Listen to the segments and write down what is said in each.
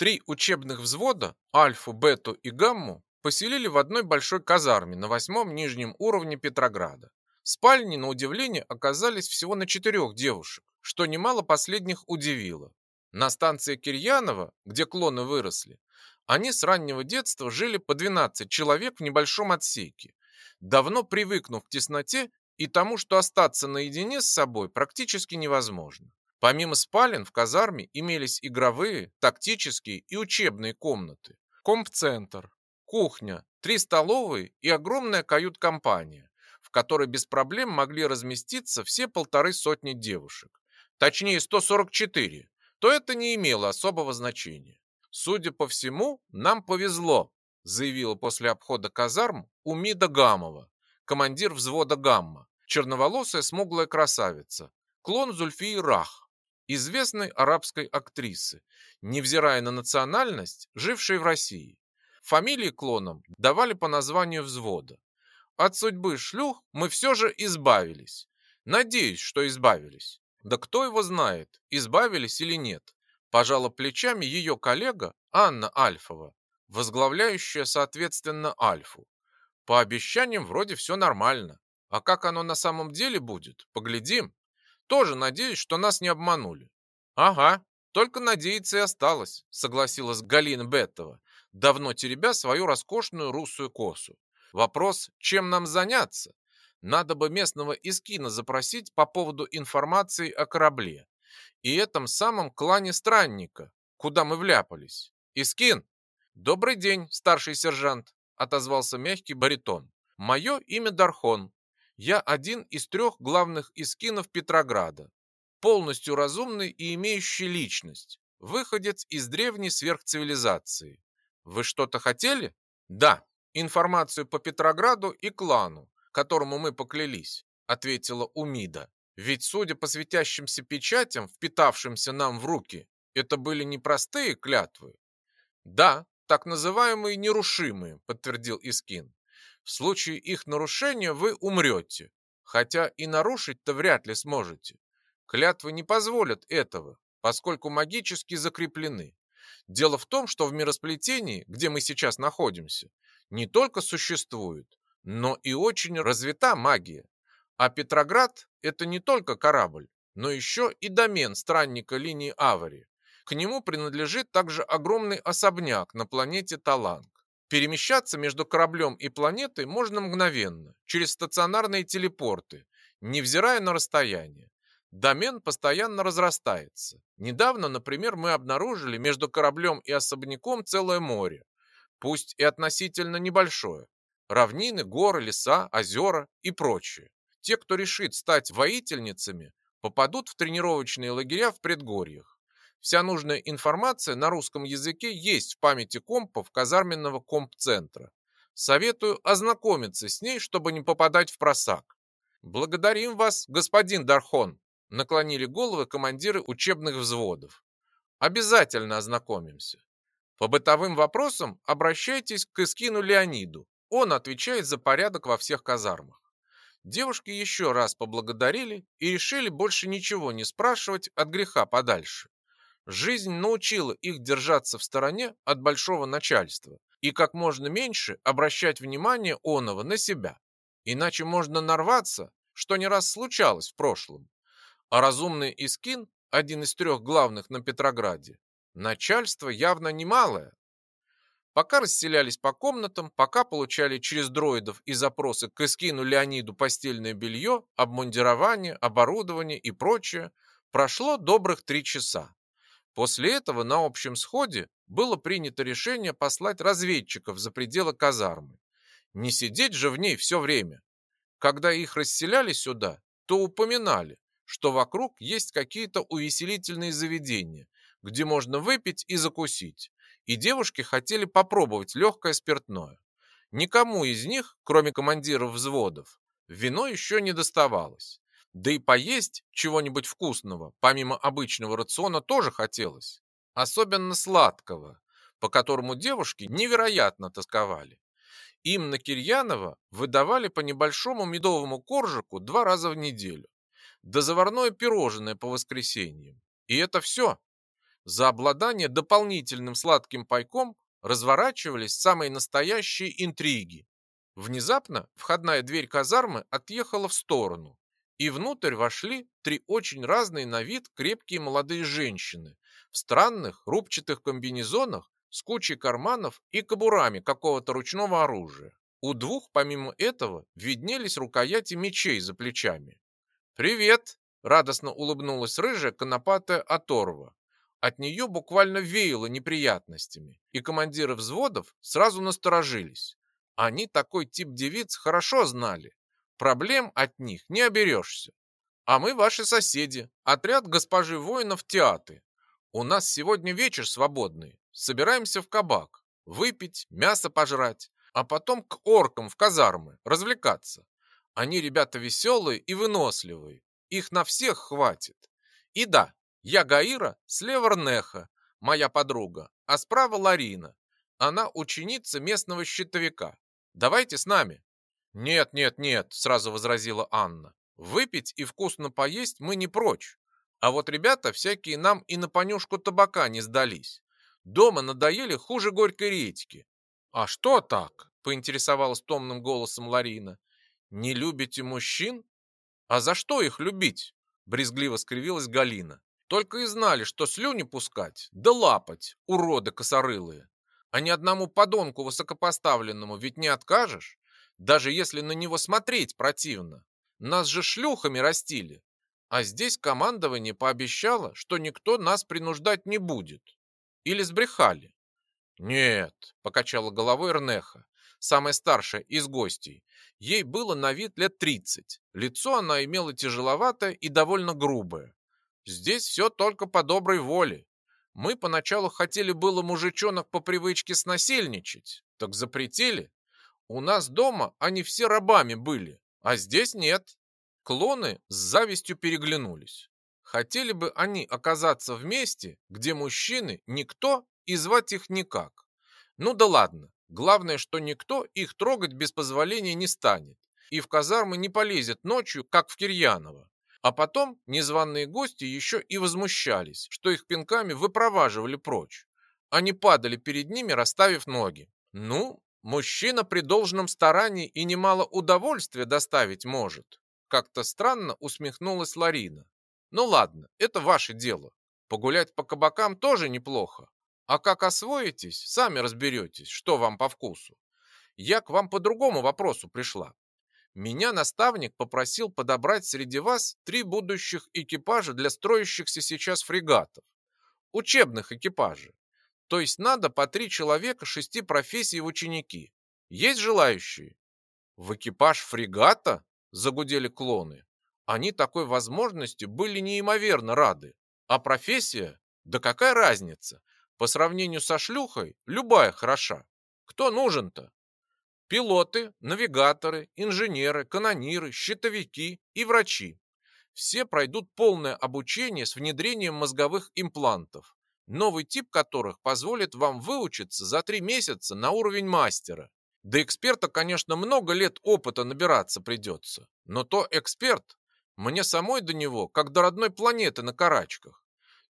Три учебных взвода, альфу, бету и гамму, поселили в одной большой казарме на восьмом нижнем уровне Петрограда. Спальни, на удивление, оказались всего на четырех девушек, что немало последних удивило. На станции Кирьянова, где клоны выросли, они с раннего детства жили по 12 человек в небольшом отсеке, давно привыкнув к тесноте и тому, что остаться наедине с собой практически невозможно. Помимо спален в казарме имелись игровые, тактические и учебные комнаты, комп-центр, кухня, три столовые и огромная кают-компания, в которой без проблем могли разместиться все полторы сотни девушек. Точнее, 144, то это не имело особого значения. Судя по всему, нам повезло, заявила после обхода казарм Умида Гамова, командир взвода Гамма, черноволосая смуглая красавица, клон Зульфии Рах известной арабской актрисы, невзирая на национальность, жившей в России. Фамилии клонам давали по названию взвода. От судьбы шлюх мы все же избавились. Надеюсь, что избавились. Да кто его знает, избавились или нет. Пожала плечами ее коллега Анна Альфова, возглавляющая, соответственно, Альфу. По обещаниям вроде все нормально. А как оно на самом деле будет, поглядим. Тоже надеюсь, что нас не обманули. Ага, только надеяться и осталось, согласилась Галина Беттова, давно теребя свою роскошную русую косу. Вопрос, чем нам заняться? Надо бы местного Искина запросить по поводу информации о корабле и этом самом клане странника, куда мы вляпались. Искин, добрый день, старший сержант, отозвался мягкий баритон. Мое имя Дархон, я один из трех главных искинов Петрограда, полностью разумный и имеющий личность, выходец из древней сверхцивилизации. Вы что-то хотели? Да, информацию по Петрограду и клану, которому мы поклялись, ответила Умида. Ведь, судя по светящимся печатям, впитавшимся нам в руки, это были не простые клятвы. Да, так называемые нерушимые, подтвердил Искин. В случае их нарушения вы умрете, хотя и нарушить-то вряд ли сможете. Клятвы не позволят этого, поскольку магически закреплены. Дело в том, что в миросплетении, где мы сейчас находимся, не только существует, но и очень развита магия. А Петроград – это не только корабль, но еще и домен странника линии Авари. К нему принадлежит также огромный особняк на планете Таланг. Перемещаться между кораблем и планетой можно мгновенно, через стационарные телепорты, невзирая на расстояние. Домен постоянно разрастается. Недавно, например, мы обнаружили между кораблем и особняком целое море, пусть и относительно небольшое. Равнины, горы, леса, озера и прочее. Те, кто решит стать воительницами, попадут в тренировочные лагеря в предгорьях. Вся нужная информация на русском языке есть в памяти компов казарменного комп-центра. Советую ознакомиться с ней, чтобы не попадать в просак. Благодарим вас, господин Дархон, наклонили головы командиры учебных взводов. Обязательно ознакомимся. По бытовым вопросам обращайтесь к Искину Леониду. Он отвечает за порядок во всех казармах. Девушки еще раз поблагодарили и решили больше ничего не спрашивать от греха подальше. Жизнь научила их держаться в стороне от большого начальства и как можно меньше обращать внимание оного на себя. Иначе можно нарваться, что не раз случалось в прошлом. А разумный Искин, один из трех главных на Петрограде, начальство явно немалое. Пока расселялись по комнатам, пока получали через дроидов и запросы к Искину Леониду постельное белье, обмундирование, оборудование и прочее, прошло добрых три часа. После этого на общем сходе было принято решение послать разведчиков за пределы казармы. Не сидеть же в ней все время. Когда их расселяли сюда, то упоминали, что вокруг есть какие-то увеселительные заведения, где можно выпить и закусить, и девушки хотели попробовать легкое спиртное. Никому из них, кроме командиров взводов, вино еще не доставалось. Да и поесть чего-нибудь вкусного, помимо обычного рациона, тоже хотелось. Особенно сладкого, по которому девушки невероятно тосковали. Им на Кирьянова выдавали по небольшому медовому коржику два раза в неделю. Да заварное пирожное по воскресеньям. И это все. За обладание дополнительным сладким пайком разворачивались самые настоящие интриги. Внезапно входная дверь казармы отъехала в сторону, и внутрь вошли три очень разные на вид крепкие молодые женщины в странных рубчатых комбинезонах с кучей карманов и кобурами какого-то ручного оружия. У двух, помимо этого, виднелись рукояти мечей за плечами. «Привет!» – радостно улыбнулась рыжая конопатая оторва. От нее буквально веяло неприятностями, и командиры взводов сразу насторожились. Они такой тип девиц хорошо знали. Проблем от них не оберешься. А мы ваши соседи, отряд госпожи воинов Театы. У нас сегодня вечер свободный. Собираемся в кабак. Выпить, мясо пожрать, а потом к оркам в казармы, развлекаться. Они ребята веселые и выносливые. Их на всех хватит. И да, я Гаира, слева Рнеха, моя подруга, а справа Ларина. Она ученица местного щитовика. Давайте с нами. Нет, нет, нет, сразу возразила Анна. Выпить и вкусно поесть мы не прочь. А вот ребята всякие нам и на понюшку табака не сдались. Дома надоели хуже горькой редьки. «А что так?» – поинтересовалась томным голосом Ларина. «Не любите мужчин? А за что их любить?» – брезгливо скривилась Галина. «Только и знали, что слюни пускать, да лапать, уроды косорылые. А ни одному подонку высокопоставленному ведь не откажешь, даже если на него смотреть противно. Нас же шлюхами растили. А здесь командование пообещало, что никто нас принуждать не будет. Или сбрехали. «Нет», — покачала головой Эрнеха, самая старшая из гостей. Ей было на вид лет тридцать. Лицо она имела тяжеловатое и довольно грубое. Здесь все только по доброй воле. Мы поначалу хотели было мужичонок по привычке снасильничать, так запретили. У нас дома они все рабами были, а здесь нет. Клоны с завистью переглянулись. Хотели бы они оказаться вместе, где мужчины никто и звать их никак. Ну да ладно, главное, что никто их трогать без позволения не станет и в казармы не полезет ночью, как в Кирьяново. А потом незваные гости еще и возмущались, что их пинками выпроваживали прочь. Они падали перед ними, расставив ноги. Ну, мужчина при должном старании и немало удовольствия доставить может. Как-то странно усмехнулась Ларина. Ну ладно, это ваше дело. Погулять по кабакам тоже неплохо. А как освоитесь, сами разберетесь, что вам по вкусу. Я к вам по другому вопросу пришла. Меня наставник попросил подобрать среди вас три будущих экипажа для строящихся сейчас фрегатов. Учебных экипажей. То есть надо по три человека шести профессий в ученики. Есть желающие? В экипаж фрегата? Загудели клоны. Они такой возможности были неимоверно рады. А профессия? Да какая разница? По сравнению со шлюхой, любая хороша. Кто нужен-то? Пилоты, навигаторы, инженеры, канониры, щитовики и врачи. Все пройдут полное обучение с внедрением мозговых имплантов, новый тип которых позволит вам выучиться за три месяца на уровень мастера. До эксперта, конечно, много лет опыта набираться придется, но то эксперт, мне самой до него, как до родной планеты на карачках.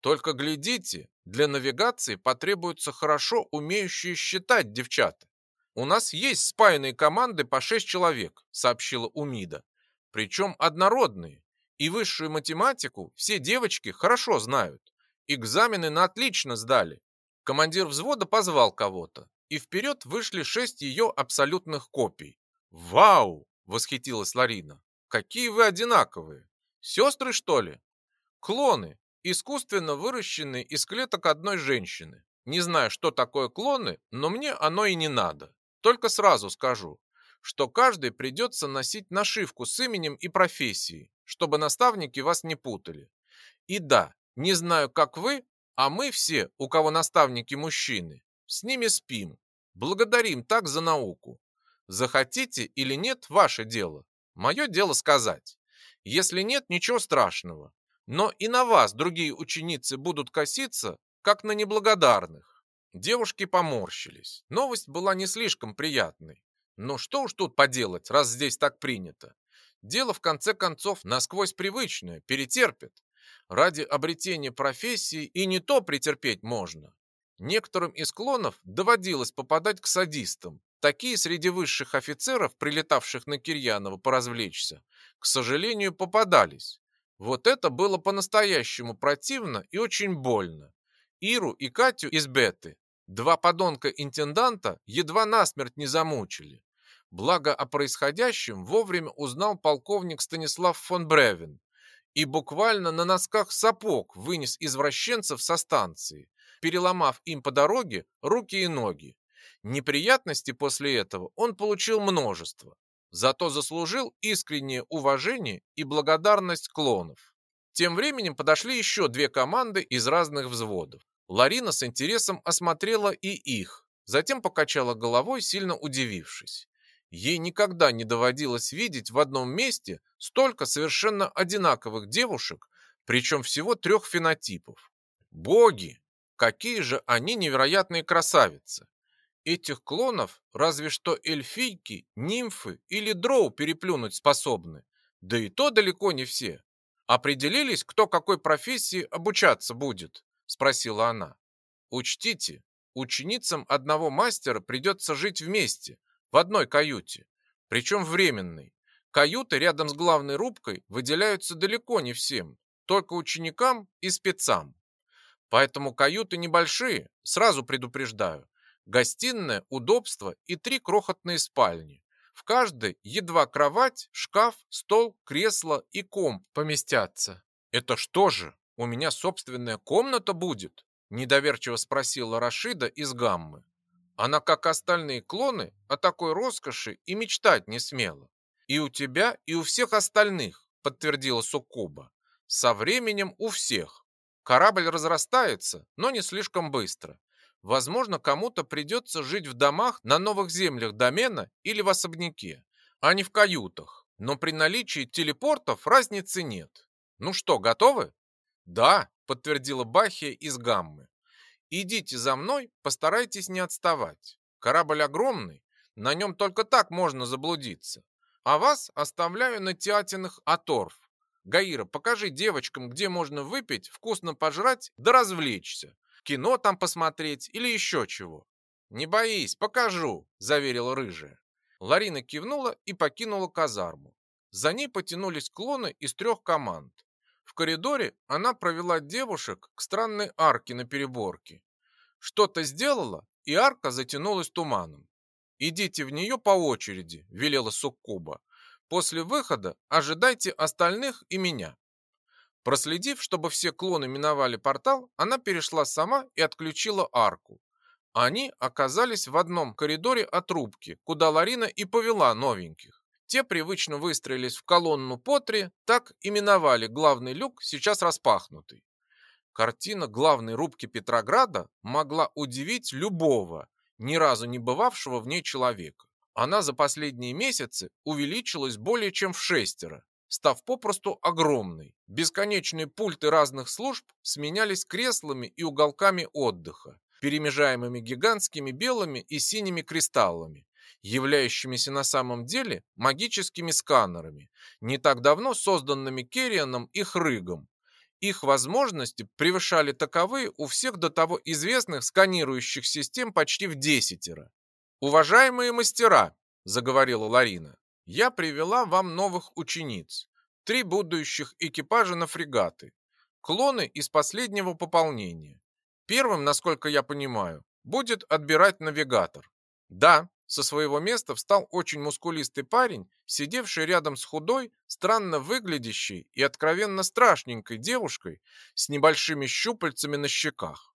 Только глядите, для навигации потребуются хорошо умеющие считать девчата. У нас есть спаянные команды по 6 человек, сообщила Умида. Причем однородные. И высшую математику все девочки хорошо знают. Экзамены на отлично сдали. Командир взвода позвал кого-то, и вперед вышли шесть ее абсолютных копий. «Вау!» — восхитилась Ларина. «Какие вы одинаковые! Сестры, что ли?» «Клоны!» искусственно выращенные из клеток одной женщины. Не знаю, что такое клоны, но мне оно и не надо. Только сразу скажу, что каждый придется носить нашивку с именем и профессией, чтобы наставники вас не путали. И да, не знаю, как вы, а мы все, у кого наставники мужчины, с ними спим. Благодарим так за науку. Захотите или нет, ваше дело. Мое дело сказать. Если нет, ничего страшного. Но и на вас другие ученицы будут коситься, как на неблагодарных. Девушки поморщились. Новость была не слишком приятной. Но что уж тут поделать, раз здесь так принято. Дело в конце концов насквозь привычное, перетерпит. Ради обретения профессии и не то претерпеть можно. Некоторым из клонов доводилось попадать к садистам. Такие среди высших офицеров, прилетавших на Кирьянова поразвлечься, к сожалению, попадались. Вот это было по-настоящему противно и очень больно. Иру и Катю из Беты, два подонка-интенданта, едва насмерть не замучили. Благо о происходящем вовремя узнал полковник Станислав фон Бревен и буквально на носках сапог вынес извращенцев со станции, переломав им по дороге руки и ноги. Неприятностей после этого он получил множество, зато заслужил искреннее уважение и благодарность клонов. Тем временем подошли еще две команды из разных взводов. Ларина с интересом осмотрела и их, затем покачала головой, сильно удивившись. Ей никогда не доводилось видеть в одном месте столько совершенно одинаковых девушек, причем всего трех фенотипов. Боги! Какие же они невероятные красавицы! Этих клонов разве что эльфийки, нимфы или дроу переплюнуть способны. Да и то далеко не все. Определились, кто какой профессии обучаться будет? Спросила она. Учтите, ученицам одного мастера придется жить вместе, в одной каюте, причем временной. Каюты рядом с главной рубкой выделяются далеко не всем, только ученикам и спецам. Поэтому каюты небольшие, сразу предупреждаю. Гостиная, удобство и три крохотные спальни. В каждой едва кровать, шкаф, стол, кресло и комп поместятся. Это что же, у меня собственная комната будет? Недоверчиво спросила Рашида из Гаммы. Она, как остальные клоны, о такой роскоши и мечтать не смела. И у тебя, и у всех остальных, подтвердила Суккуба. Со временем у всех. Корабль разрастается, но не слишком быстро. Возможно, кому-то придется жить в домах на новых землях домена или в особняке, а не в каютах. Но при наличии телепортов разницы нет. Ну что, готовы? Да, подтвердила Бахия из Гаммы. Идите за мной, постарайтесь не отставать. Корабль огромный, на нем только так можно заблудиться. А вас оставляю на театиных Аторф. Гаира, покажи девочкам, где можно выпить, вкусно пожрать да развлечься. Кино там посмотреть или еще чего. Не боись, покажу, заверила рыжая. Ларина кивнула и покинула казарму. За ней потянулись клоны из трех команд. В коридоре она провела девушек к странной арке на переборке. Что-то сделала, и арка затянулась туманом. «Идите в нее по очереди», – велела Суккуба. «После выхода ожидайте остальных и меня». Проследив, чтобы все клоны миновали портал, она перешла сама и отключила арку. Они оказались в одном коридоре от рубки, куда Ларина и повела новеньких. Те привычно выстроились в колонну по три, так именовали главный люк, сейчас распахнутый. Картина главной рубки Петрограда могла удивить любого, ни разу не бывавшего в ней человека. Она за последние месяцы увеличилась более чем в шестеро, став попросту огромной. Бесконечные пульты разных служб сменялись креслами и уголками отдыха, перемежаемыми гигантскими белыми и синими кристаллами, являющимися на самом деле магическими сканерами, не так давно созданными Керрианом и Хрыгом. Их возможности превышали таковые у всех до того известных сканирующих систем почти в десятеро. «Уважаемые мастера», – заговорила Ларина, – «я привела вам новых учениц, три будущих экипажа на фрегаты, клоны из последнего пополнения. Первым, насколько я понимаю, будет отбирать навигатор. Да, со своего места встал очень мускулистый парень, сидевший рядом с худой, странно выглядящей и откровенно страшненькой девушкой с небольшими щупальцами на щеках.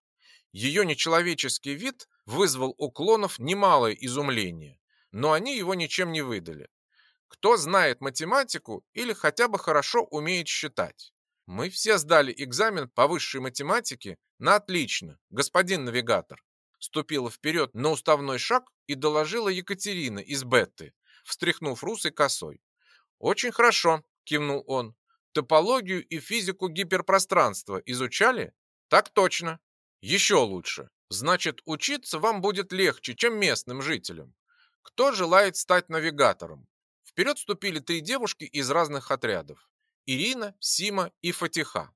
Ее нечеловеческий вид вызвал у клонов немалое изумление, но они его ничем не выдали. Кто знает математику или хотя бы хорошо умеет считать? Мы все сдали экзамен по высшей математике на отлично, господин навигатор ступила вперед на уставной шаг и доложила Екатерина из Бетты, встряхнув русой косой. «Очень хорошо», – кивнул он. «Топологию и физику гиперпространства изучали?» «Так точно». «Еще лучше. Значит, учиться вам будет легче, чем местным жителям. Кто желает стать навигатором?» Вперед вступили три девушки из разных отрядов. Ирина, Сима и Фатиха.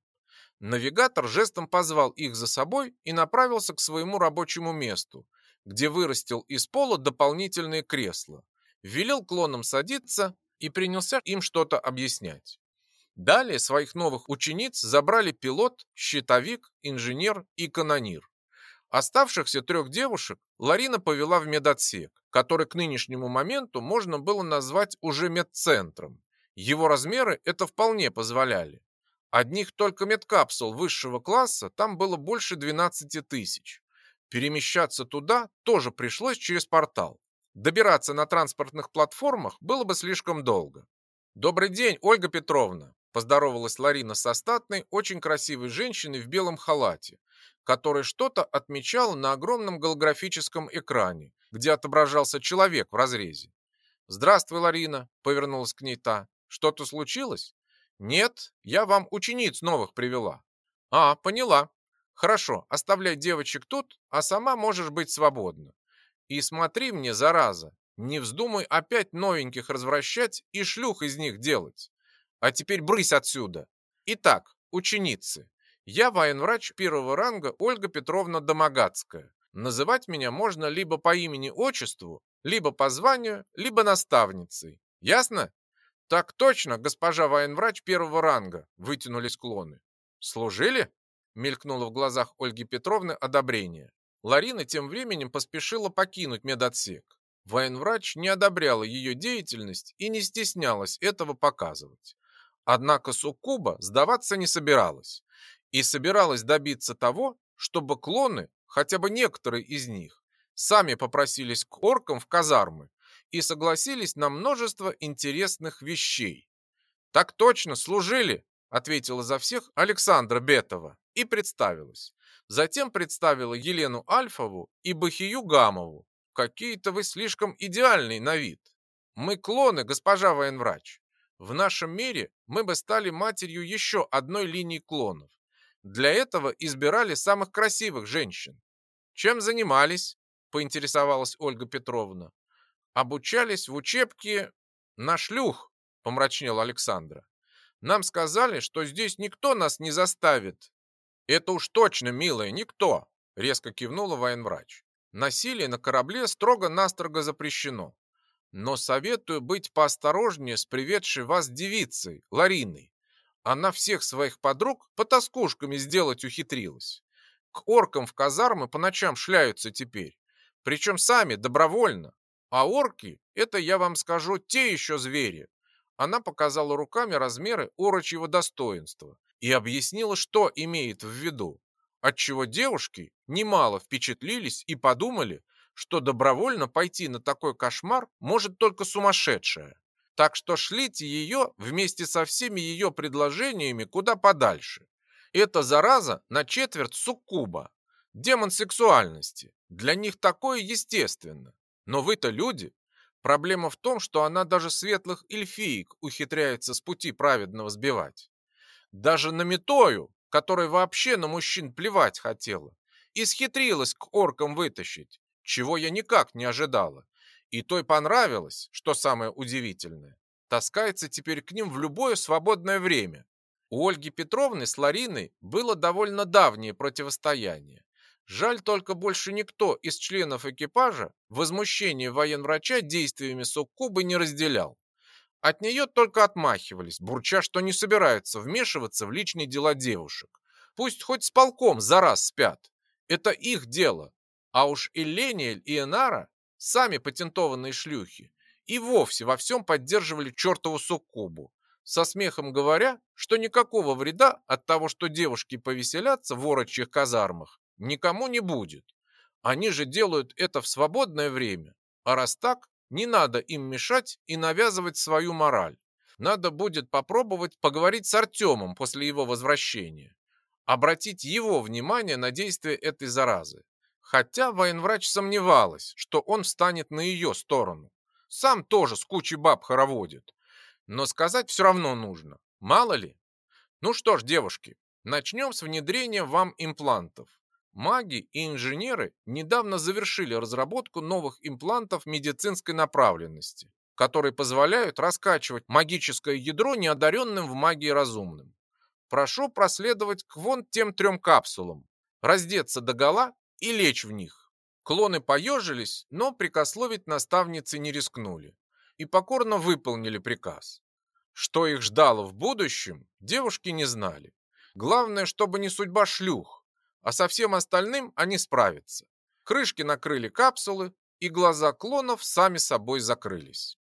Навигатор жестом позвал их за собой и направился к своему рабочему месту, где вырастил из пола дополнительные кресла, велел клонам садиться и принялся им что-то объяснять. Далее своих новых учениц забрали пилот, щитовик, инженер и канонир. Оставшихся трех девушек Ларина повела в медотсек, который к нынешнему моменту можно было назвать уже медцентром. Его размеры это вполне позволяли. Одних только медкапсул высшего класса там было больше 12 тысяч. Перемещаться туда тоже пришлось через портал. Добираться на транспортных платформах было бы слишком долго. «Добрый день, Ольга Петровна!» – поздоровалась Ларина со статной, очень красивой женщиной в белом халате, которая что-то отмечала на огромном голографическом экране, где отображался человек в разрезе. «Здравствуй, Ларина!» – повернулась к ней та. «Что-то случилось?» Нет, я вам учениц новых привела. А, поняла. Хорошо, оставляй девочек тут, а сама можешь быть свободна. И смотри мне, зараза, не вздумай опять новеньких развращать и шлюх из них делать. А теперь брысь отсюда. Итак, ученицы, я военврач первого ранга Ольга Петровна Домогацкая. Называть меня можно либо по имени-отчеству, либо по званию, либо наставницей. Ясно? «Так точно, госпожа военврач первого ранга», — вытянулись клоны. «Служили?» — мелькнуло в глазах Ольги Петровны одобрение. Ларина тем временем поспешила покинуть медотсек. Военврач не одобряла ее деятельность и не стеснялась этого показывать. Однако Суккуба сдаваться не собиралась и собиралась добиться того, чтобы клоны, хотя бы некоторые из них, сами попросились к оркам в казармы и согласились на множество интересных вещей. «Так точно, служили!» – ответила за всех Александра Бетова и представилась. Затем представила Елену Альфову и Бахию Гамову. «Какие-то вы слишком идеальный на вид. Мы клоны, госпожа военврач. В нашем мире мы бы стали матерью еще одной линии клонов. Для этого избирали самых красивых женщин. Чем занимались?» – поинтересовалась Ольга Петровна обучались в учебке на шлюх, помрачнел Александра. Нам сказали, что здесь никто нас не заставит. Это уж точно, милая, никто, резко кивнула военврач. Насилие на корабле строго-настрого запрещено. Но советую быть поосторожнее с приведшей вас девицей, Лариной. Она всех своих подруг потаскушками сделать ухитрилась. К оркам в казармы по ночам шляются теперь. Причем сами, добровольно. А орки, это я вам скажу, те еще звери. Она показала руками размеры орочьего достоинства и объяснила, что имеет в виду. Отчего девушки немало впечатлились и подумали, что добровольно пойти на такой кошмар может только сумасшедшая. Так что шлите ее вместе со всеми ее предложениями куда подальше. Эта зараза на четверть суккуба, демон сексуальности. Для них такое естественно. Но вы-то люди. Проблема в том, что она даже светлых эльфиек ухитряется с пути праведного сбивать. Даже на метою, которая вообще на мужчин плевать хотела, исхитрилась к оркам вытащить, чего я никак не ожидала. И той понравилось, что самое удивительное. Таскается теперь к ним в любое свободное время. У Ольги Петровны с Лариной было довольно давнее противостояние. Жаль только больше никто из членов экипажа возмущение военврача действиями Суккубы не разделял. От нее только отмахивались, бурча, что не собираются вмешиваться в личные дела девушек. Пусть хоть с полком за раз спят. Это их дело. А уж и Лениэль, и Энара, сами патентованные шлюхи, и вовсе во всем поддерживали чертову Суккубу, со смехом говоря, что никакого вреда от того, что девушки повеселятся в орочьих казармах, никому не будет. Они же делают это в свободное время. А раз так, не надо им мешать и навязывать свою мораль. Надо будет попробовать поговорить с Артемом после его возвращения. Обратить его внимание на действие этой заразы. Хотя военврач сомневалась, что он встанет на ее сторону. Сам тоже с кучей баб хороводит. Но сказать все равно нужно. Мало ли. Ну что ж, девушки, начнем с внедрения вам имплантов. Маги и инженеры недавно завершили разработку новых имплантов медицинской направленности, которые позволяют раскачивать магическое ядро неодаренным в магии разумным. Прошу проследовать к вон тем трем капсулам, раздеться догола и лечь в них. Клоны поежились, но прикословить наставницы не рискнули и покорно выполнили приказ. Что их ждало в будущем, девушки не знали. Главное, чтобы не судьба шлюх, а со всем остальным они справятся. Крышки накрыли капсулы, и глаза клонов сами собой закрылись.